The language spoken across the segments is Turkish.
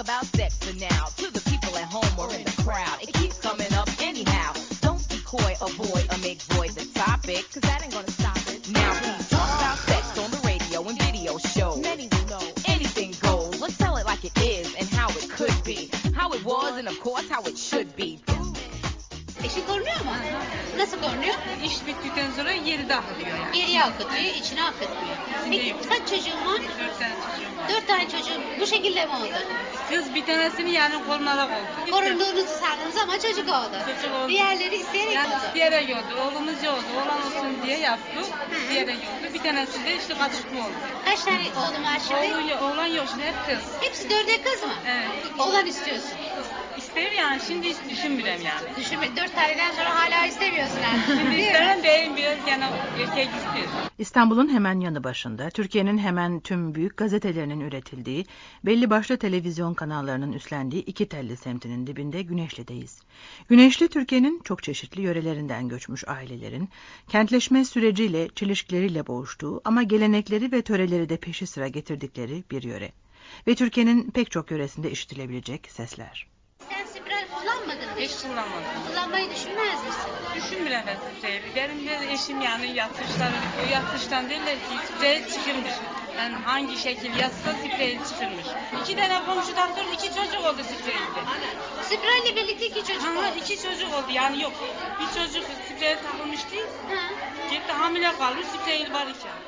about sex for now. To the people at home or in the crowd, it keeps coming up anyhow. Don't be coy, avoid, or make void the topic, cause that ain't gonna stop it. Now please talk about sex on the radio and video shows. Many will know anything goes. Let's tell it like it is and how it could be. How it was and of course how it should be. Eşi korunuyor mu? Nasıl korunuyor? İş bittikten sonra geri dağılıyor yani. Geriye akıtıyor, içine akıtmıyor. Peki kaç çocuğun var? Dört tane çocuğum şekilde mi oldu? Kız bir tanesini yani korunarak oldu. Korunduğunuzu sandınız ama çocuk oldu. Çocuk oldu. Diğerleri isteyerek Yani oldu. isteyerek oldu. Oğlumuz oldu. Oğlan olsun diye yaptık. İsteyerek oldu. Bir tanesi de işte kaçırtma oldu. Kaç tane oğlum var şimdi? Oğlu, oğlan yok şimdi hep kız. Hepsi dörde kız mı? Evet. Oğlan istiyorsun. İsterim yani şimdi hiç düşünmürem yani. Düşünme dört taneden sonra hala istemiyorsun yani. Şimdi isterim değil biraz yani erkek istiyor. İstanbul'un hemen yanı başında, Türkiye'nin hemen tüm büyük gazetelerinin üretildiği, belli başlı televizyon kanallarının üstlendiği iki telli semtinin dibinde Güneşli'deyiz. Güneşli, Türkiye'nin çok çeşitli yörelerinden göçmüş ailelerin, kentleşme süreciyle, çelişkileriyle boğuştuğu ama gelenekleri ve töreleri de peşi sıra getirdikleri bir yöre. Ve Türkiye'nin pek çok yöresinde işitilebilecek sesler. Kullanmadın mı? Hiç kullanmadım. Kullanmayı düşünmez misin? Düşünmürem ben spreyi. Benim de eşim yani yatışları, o yatıştan değil de sprey çıkırmış. Yani hangi şekil yatsa sprey çıkırmış. İki tane komşudan sonra iki çocuk oldu spreyde. Spiralle birlikte iki çocuk Ama oldu. iki çocuk oldu yani yok. Bir çocuk sprey takılmış değil. Ha. Gitti hamile kalmış sprey var iken.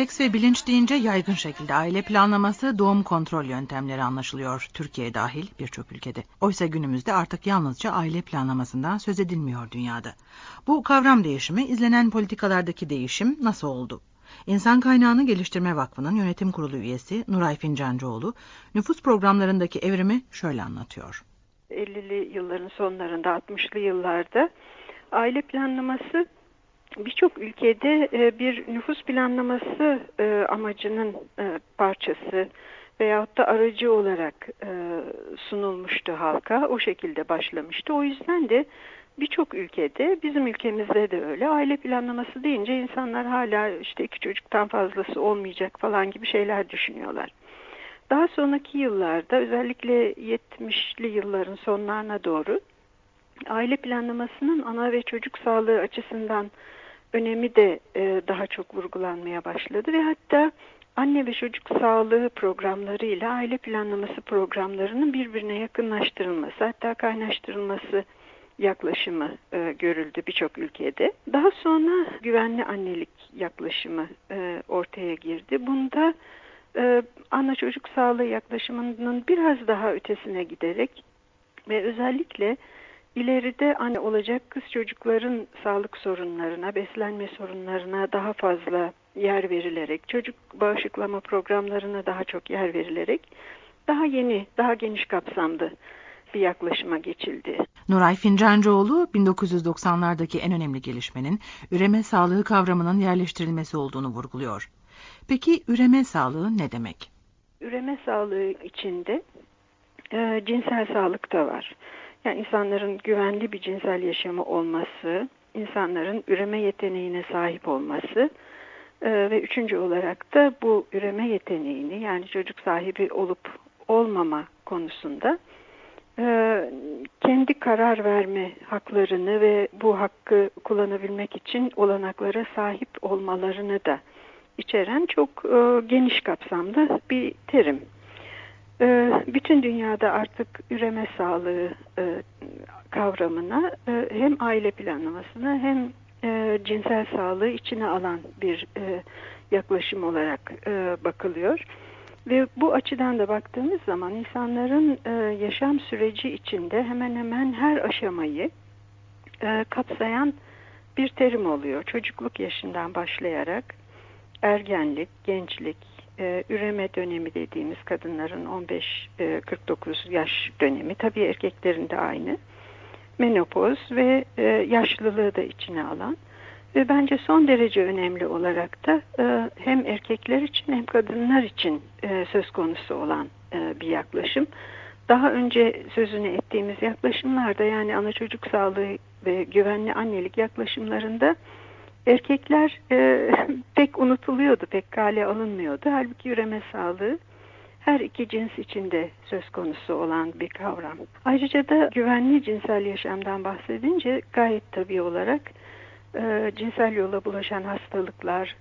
Seks ve bilinç deyince yaygın şekilde aile planlaması, doğum kontrol yöntemleri anlaşılıyor Türkiye dahil birçok ülkede. Oysa günümüzde artık yalnızca aile planlamasından söz edilmiyor dünyada. Bu kavram değişimi, izlenen politikalardaki değişim nasıl oldu? İnsan Kaynağını Geliştirme Vakfı'nın yönetim kurulu üyesi Nuray Fincancıoğlu, nüfus programlarındaki evrimi şöyle anlatıyor. 50'li yılların sonlarında 60'lı yıllarda aile planlaması birçok ülkede e, bir nüfus planlaması e, amacının e, parçası veyahut da aracı olarak sunulmuştu halka. O şekilde başlamıştı. O yüzden de birçok ülkede bizim ülkemizde de öyle aile planlaması deyince insanlar hala işte iki çocuktan fazlası olmayacak falan gibi şeyler düşünüyorlar. Daha sonraki yıllarda özellikle 70'li yılların sonlarına doğru aile planlamasının ana ve çocuk sağlığı açısından önemi de e, daha çok vurgulanmaya başladı ve hatta anne ve çocuk sağlığı programlarıyla aile planlaması programlarının birbirine yakınlaştırılması hatta kaynaştırılması yaklaşımı e, görüldü birçok ülkede. Daha sonra güvenli annelik yaklaşımı e, ortaya girdi. Bunda e, ana çocuk sağlığı yaklaşımının biraz daha ötesine giderek ve özellikle ileride anne olacak kız çocukların sağlık sorunlarına, beslenme sorunlarına daha fazla yer verilerek, çocuk bağışıklama programlarına daha çok yer verilerek daha yeni, daha geniş kapsamlı bir yaklaşıma geçildi. Nuray Fincancıoğlu 1990'lardaki en önemli gelişmenin üreme sağlığı kavramının yerleştirilmesi olduğunu vurguluyor. Peki üreme sağlığı ne demek? Üreme sağlığı içinde e, cinsel sağlık da var. Yani insanların güvenli bir cinsel yaşamı olması, insanların üreme yeteneğine sahip olması e, ve üçüncü olarak da bu üreme yeteneğini yani çocuk sahibi olup olmama konusunda e, kendi karar verme haklarını ve bu hakkı kullanabilmek için olanaklara sahip olmalarını da içeren çok e, geniş kapsamlı bir terim. E, bütün dünyada artık üreme sağlığı e, kavramına e, hem aile planlamasına hem e, cinsel sağlığı içine alan bir yaklaşım olarak bakılıyor. Ve bu açıdan da baktığımız zaman insanların yaşam süreci içinde hemen hemen her aşamayı kapsayan bir terim oluyor. Çocukluk yaşından başlayarak ergenlik, gençlik, e, üreme dönemi dediğimiz kadınların 15-49 yaş dönemi, tabii erkeklerin de aynı, menopoz ve e, yaşlılığı da içine alan ve bence son derece önemli olarak da e, hem erkekler için hem kadınlar için e, söz konusu olan e, bir yaklaşım. Daha önce sözünü ettiğimiz yaklaşımlarda yani ana çocuk sağlığı ve güvenli annelik yaklaşımlarında erkekler e, pek unutuluyordu, pek kale alınmıyordu. Halbuki üreme sağlığı her iki cins içinde söz konusu olan bir kavram. Ayrıca da güvenli cinsel yaşamdan bahsedince gayet tabii olarak e, cinsel yola bulaşan hastalıklar,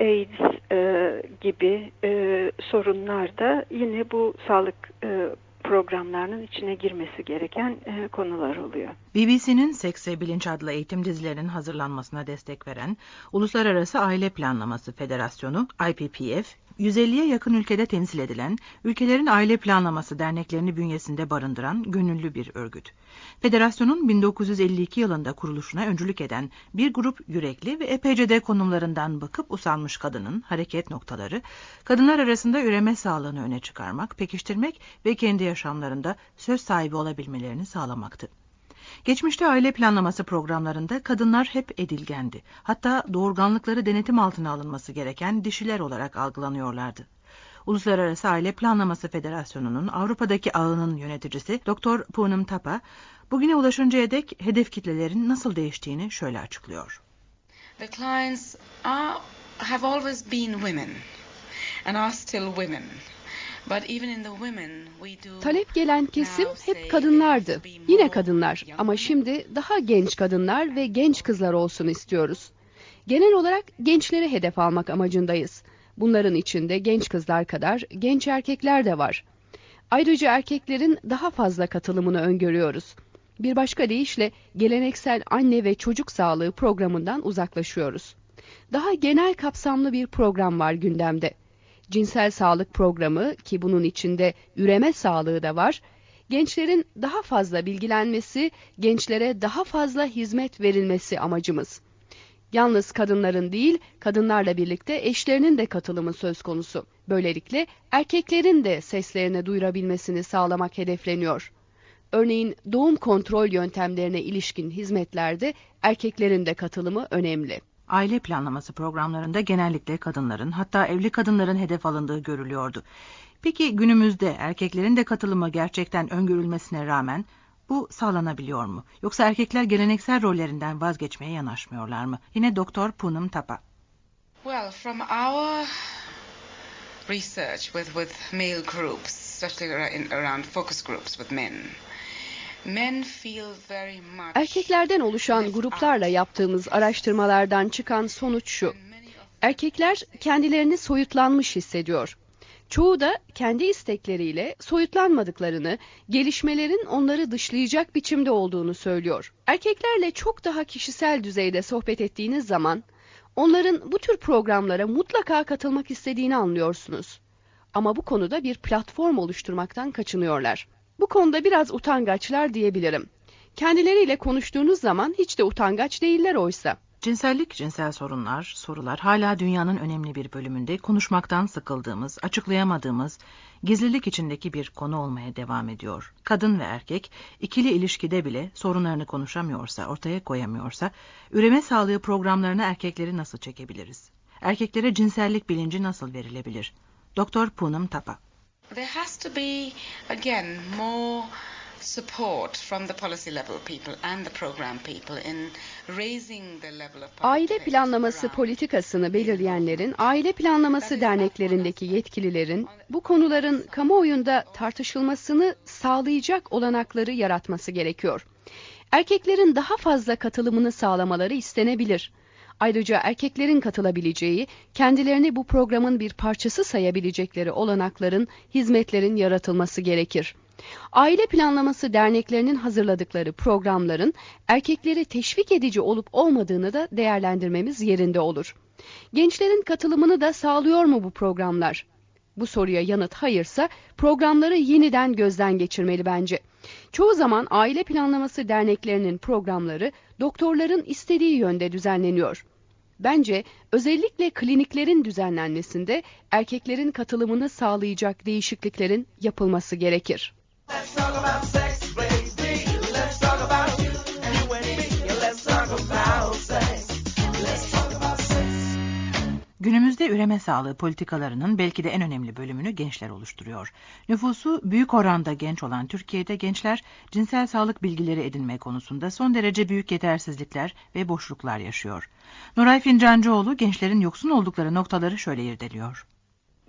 AIDS e, gibi e, sorunlar da yine bu sağlık e, programlarının içine girmesi gereken e, konular oluyor. BBC'nin Seks ve Bilinç adlı eğitim dizilerinin hazırlanmasına destek veren Uluslararası Aile Planlaması Federasyonu IPPF, 150'ye yakın ülkede temsil edilen, ülkelerin aile planlaması derneklerini bünyesinde barındıran gönüllü bir örgüt. Federasyonun 1952 yılında kuruluşuna öncülük eden bir grup yürekli ve epeyce de konumlarından bakıp usanmış kadının hareket noktaları, kadınlar arasında üreme sağlığını öne çıkarmak, pekiştirmek ve kendi yaşamlarında söz sahibi olabilmelerini sağlamaktı. Geçmişte aile planlaması programlarında kadınlar hep edilgendi. Hatta doğurganlıkları denetim altına alınması gereken dişiler olarak algılanıyorlardı. Uluslararası Aile Planlaması Federasyonu'nun Avrupa'daki ağının yöneticisi Dr. Poonam Tapa, bugüne ulaşıncaya dek hedef kitlelerin nasıl değiştiğini şöyle açıklıyor. The clients are, have always been women and are still women. Talep gelen kesim hep kadınlardı. Yine kadınlar ama şimdi daha genç kadınlar ve genç kızlar olsun istiyoruz. Genel olarak gençlere hedef almak amacındayız. Bunların içinde genç kızlar kadar genç erkekler de var. Ayrıca erkeklerin daha fazla katılımını öngörüyoruz. Bir başka deyişle geleneksel anne ve çocuk sağlığı programından uzaklaşıyoruz. Daha genel kapsamlı bir program var gündemde cinsel sağlık programı ki bunun içinde üreme sağlığı da var, gençlerin daha fazla bilgilenmesi, gençlere daha fazla hizmet verilmesi amacımız. Yalnız kadınların değil, kadınlarla birlikte eşlerinin de katılımı söz konusu. Böylelikle erkeklerin de seslerini duyurabilmesini sağlamak hedefleniyor. Örneğin doğum kontrol yöntemlerine ilişkin hizmetlerde erkeklerin de katılımı önemli. Aile planlaması programlarında genellikle kadınların hatta evli kadınların hedef alındığı görülüyordu. Peki günümüzde erkeklerin de katılımı gerçekten öngörülmesine rağmen bu sağlanabiliyor mu? Yoksa erkekler geleneksel rollerinden vazgeçmeye yanaşmıyorlar mı? Yine Doktor Punum Tapa. Well, from our research with with male groups, especially around focus groups with men, Erkeklerden oluşan gruplarla yaptığımız araştırmalardan çıkan sonuç şu. Erkekler kendilerini soyutlanmış hissediyor. Çoğu da kendi istekleriyle soyutlanmadıklarını, gelişmelerin onları dışlayacak biçimde olduğunu söylüyor. Erkeklerle çok daha kişisel düzeyde sohbet ettiğiniz zaman onların bu tür programlara mutlaka katılmak istediğini anlıyorsunuz. Ama bu konuda bir platform oluşturmaktan kaçınıyorlar. Bu konuda biraz utangaçlar diyebilirim. Kendileriyle konuştuğunuz zaman hiç de utangaç değiller oysa. Cinsellik, cinsel sorunlar, sorular hala dünyanın önemli bir bölümünde konuşmaktan sıkıldığımız, açıklayamadığımız, gizlilik içindeki bir konu olmaya devam ediyor. Kadın ve erkek ikili ilişkide bile sorunlarını konuşamıyorsa, ortaya koyamıyorsa, üreme sağlığı programlarına erkekleri nasıl çekebiliriz? Erkeklere cinsellik bilinci nasıl verilebilir? Doktor Punam Tapa There has to be, again, more support from the policy level people and the program people in raising the level of Aile planlaması politikasını belirleyenlerin, aile planlaması derneklerindeki yetkililerin bu konuların kamuoyunda tartışılmasını sağlayacak olanakları yaratması gerekiyor. Erkeklerin daha fazla katılımını sağlamaları istenebilir. Ayrıca erkeklerin katılabileceği, kendilerini bu programın bir parçası sayabilecekleri olanakların, hizmetlerin yaratılması gerekir. Aile planlaması derneklerinin hazırladıkları programların erkekleri teşvik edici olup olmadığını da değerlendirmemiz yerinde olur. Gençlerin katılımını da sağlıyor mu bu programlar? Bu soruya yanıt hayırsa programları yeniden gözden geçirmeli bence. Çoğu zaman aile planlaması derneklerinin programları doktorların istediği yönde düzenleniyor. Bence özellikle kliniklerin düzenlenmesinde erkeklerin katılımını sağlayacak değişikliklerin yapılması gerekir. Let's talk about sex, Günümüzde üreme sağlığı politikalarının belki de en önemli bölümünü gençler oluşturuyor. Nüfusu büyük oranda genç olan Türkiye'de gençler cinsel sağlık bilgileri edinme konusunda son derece büyük yetersizlikler ve boşluklar yaşıyor. Nuray Fincancıoğlu gençlerin yoksun oldukları noktaları şöyle irdeliyor.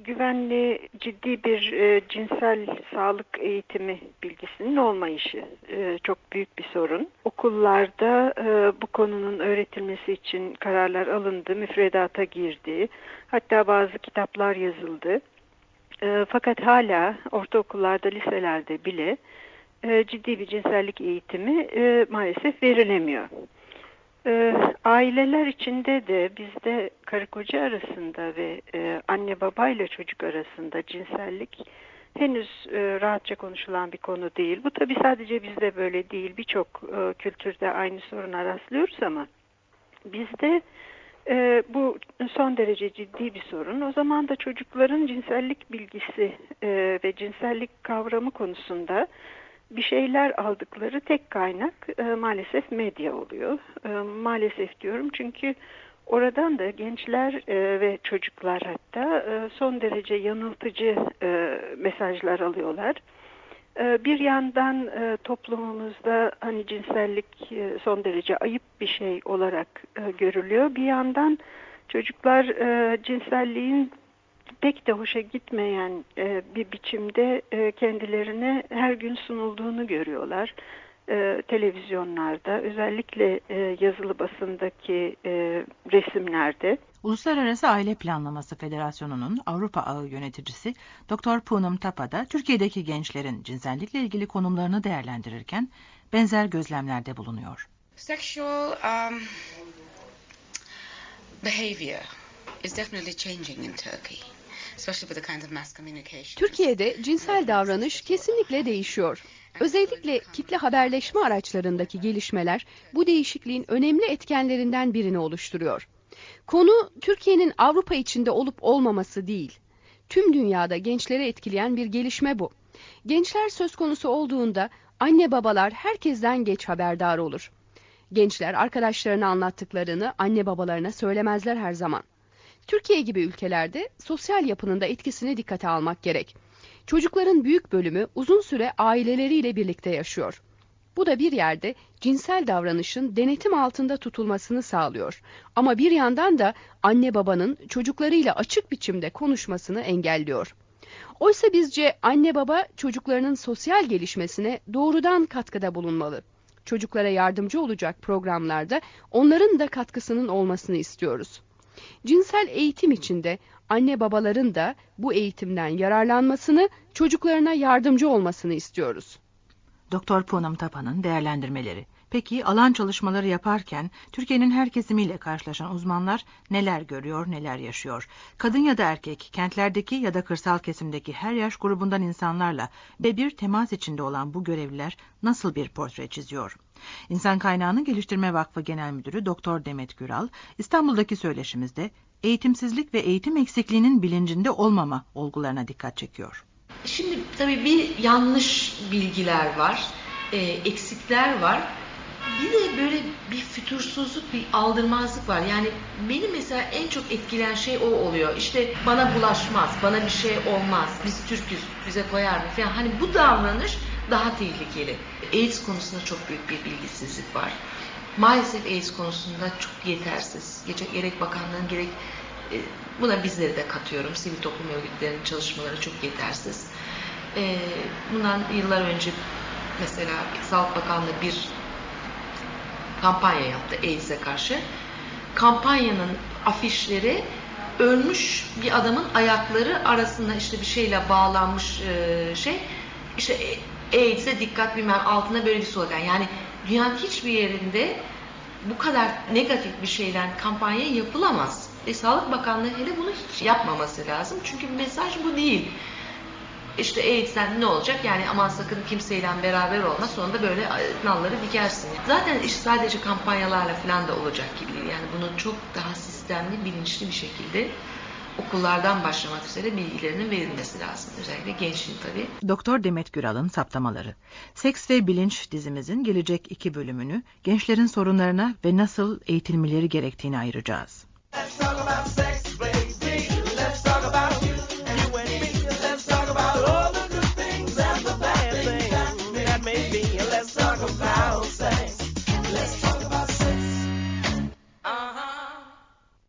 Güvenli, ciddi bir e, cinsel sağlık eğitimi bilgisinin olmayışı e, çok büyük bir sorun. Okullarda e, bu konunun öğretilmesi için kararlar alındı, müfredata girdi. Hatta bazı kitaplar yazıldı. E, fakat hala ortaokullarda, liselerde bile e, ciddi bir cinsellik eğitimi e, maalesef verilemiyor. E, aileler içinde de bizde karı koca arasında ve e, anne babayla çocuk arasında cinsellik henüz e, rahatça konuşulan bir konu değil. Bu tabi sadece bizde böyle değil. Birçok e, kültürde aynı soruna rastlıyoruz ama bizde e, bu son derece ciddi bir sorun. O zaman da çocukların cinsellik bilgisi e, ve cinsellik kavramı konusunda bir şeyler aldıkları tek kaynak e, maalesef medya oluyor. E, maalesef diyorum çünkü oradan da gençler e, ve çocuklar hatta e, son derece yanıltıcı e, mesajlar alıyorlar. E, bir yandan e, toplumumuzda hani cinsellik e, son derece ayıp bir şey olarak e, görülüyor. Bir yandan çocuklar e, cinselliğin pek de hoşa gitmeyen e, bir biçimde e, kendilerine her gün sunulduğunu görüyorlar. E, televizyonlarda özellikle e, yazılı basındaki e, resimlerde. Uluslararası Aile Planlaması Federasyonu'nun Avrupa Ağı yöneticisi Dr. Poonam Tapa da Türkiye'deki gençlerin cinsellikle ilgili konumlarını değerlendirirken benzer gözlemlerde bulunuyor. Sexual um, behavior Türkiye'de cinsel davranış kesinlikle değişiyor. Özellikle kitle haberleşme araçlarındaki gelişmeler bu değişikliğin önemli etkenlerinden birini oluşturuyor. Konu Türkiye'nin Avrupa içinde olup olmaması değil. Tüm dünyada gençleri etkileyen bir gelişme bu. Gençler söz konusu olduğunda anne babalar herkesten geç haberdar olur. Gençler arkadaşlarına anlattıklarını anne babalarına söylemezler her zaman. Türkiye gibi ülkelerde sosyal yapının da etkisini dikkate almak gerek. Çocukların büyük bölümü uzun süre aileleriyle birlikte yaşıyor. Bu da bir yerde cinsel davranışın denetim altında tutulmasını sağlıyor. Ama bir yandan da anne babanın çocuklarıyla açık biçimde konuşmasını engelliyor. Oysa bizce anne baba çocuklarının sosyal gelişmesine doğrudan katkıda bulunmalı. Çocuklara yardımcı olacak programlarda onların da katkısının olmasını istiyoruz. Cinsel eğitim içinde anne babaların da bu eğitimden yararlanmasını, çocuklarına yardımcı olmasını istiyoruz. Doktor Poonam Tapa'nın değerlendirmeleri. Peki alan çalışmaları yaparken Türkiye'nin her kesimiyle karşılaşan uzmanlar neler görüyor, neler yaşıyor? Kadın ya da erkek, kentlerdeki ya da kırsal kesimdeki her yaş grubundan insanlarla ve bir temas içinde olan bu görevliler nasıl bir portre çiziyor? İnsan Kaynağını Geliştirme Vakfı Genel Müdürü Doktor Demet Güral, İstanbul'daki söyleşimizde eğitimsizlik ve eğitim eksikliğinin bilincinde olmama olgularına dikkat çekiyor. Şimdi tabii bir yanlış bilgiler var, e, eksikler var. Bir de böyle bir fütursuzluk, bir aldırmazlık var. Yani beni mesela en çok etkileyen şey o oluyor. İşte bana bulaşmaz, bana bir şey olmaz, biz Türk'üz, bize koyar mı falan. Hani bu davranış daha tehlikeli. AIDS konusunda çok büyük bir bilgisizlik var. Maalesef AIDS konusunda çok yetersiz. Gerek bakanlığın gerek e, buna bizleri de katıyorum. Sivil toplum örgütlerinin çalışmaları çok yetersiz. E, bundan yıllar önce mesela Sağlık Bakanlığı bir kampanya yaptı AIDS'e karşı. Kampanyanın afişleri ölmüş bir adamın ayakları arasında işte bir şeyle bağlanmış e, şey işte AIDS'e dikkat bilmem altına böyle bir slogan. Yani dünyanın hiçbir yerinde bu kadar negatif bir şeyden kampanya yapılamaz. E, Sağlık Bakanlığı hele bunu hiç yapmaması lazım. Çünkü mesaj bu değil. İşte AIDS'den ne olacak? Yani aman sakın kimseyle beraber olma. Sonunda böyle nalları dikersin. Zaten iş sadece kampanyalarla falan da olacak gibi değil. Yani bunu çok daha sistemli, bilinçli bir şekilde okullardan başlamak üzere bilgilerinin verilmesi lazım. Özellikle gençliğin tabii. Doktor Demet Güral'ın saptamaları. Seks ve Bilinç dizimizin gelecek iki bölümünü gençlerin sorunlarına ve nasıl eğitilmeleri gerektiğini ayıracağız.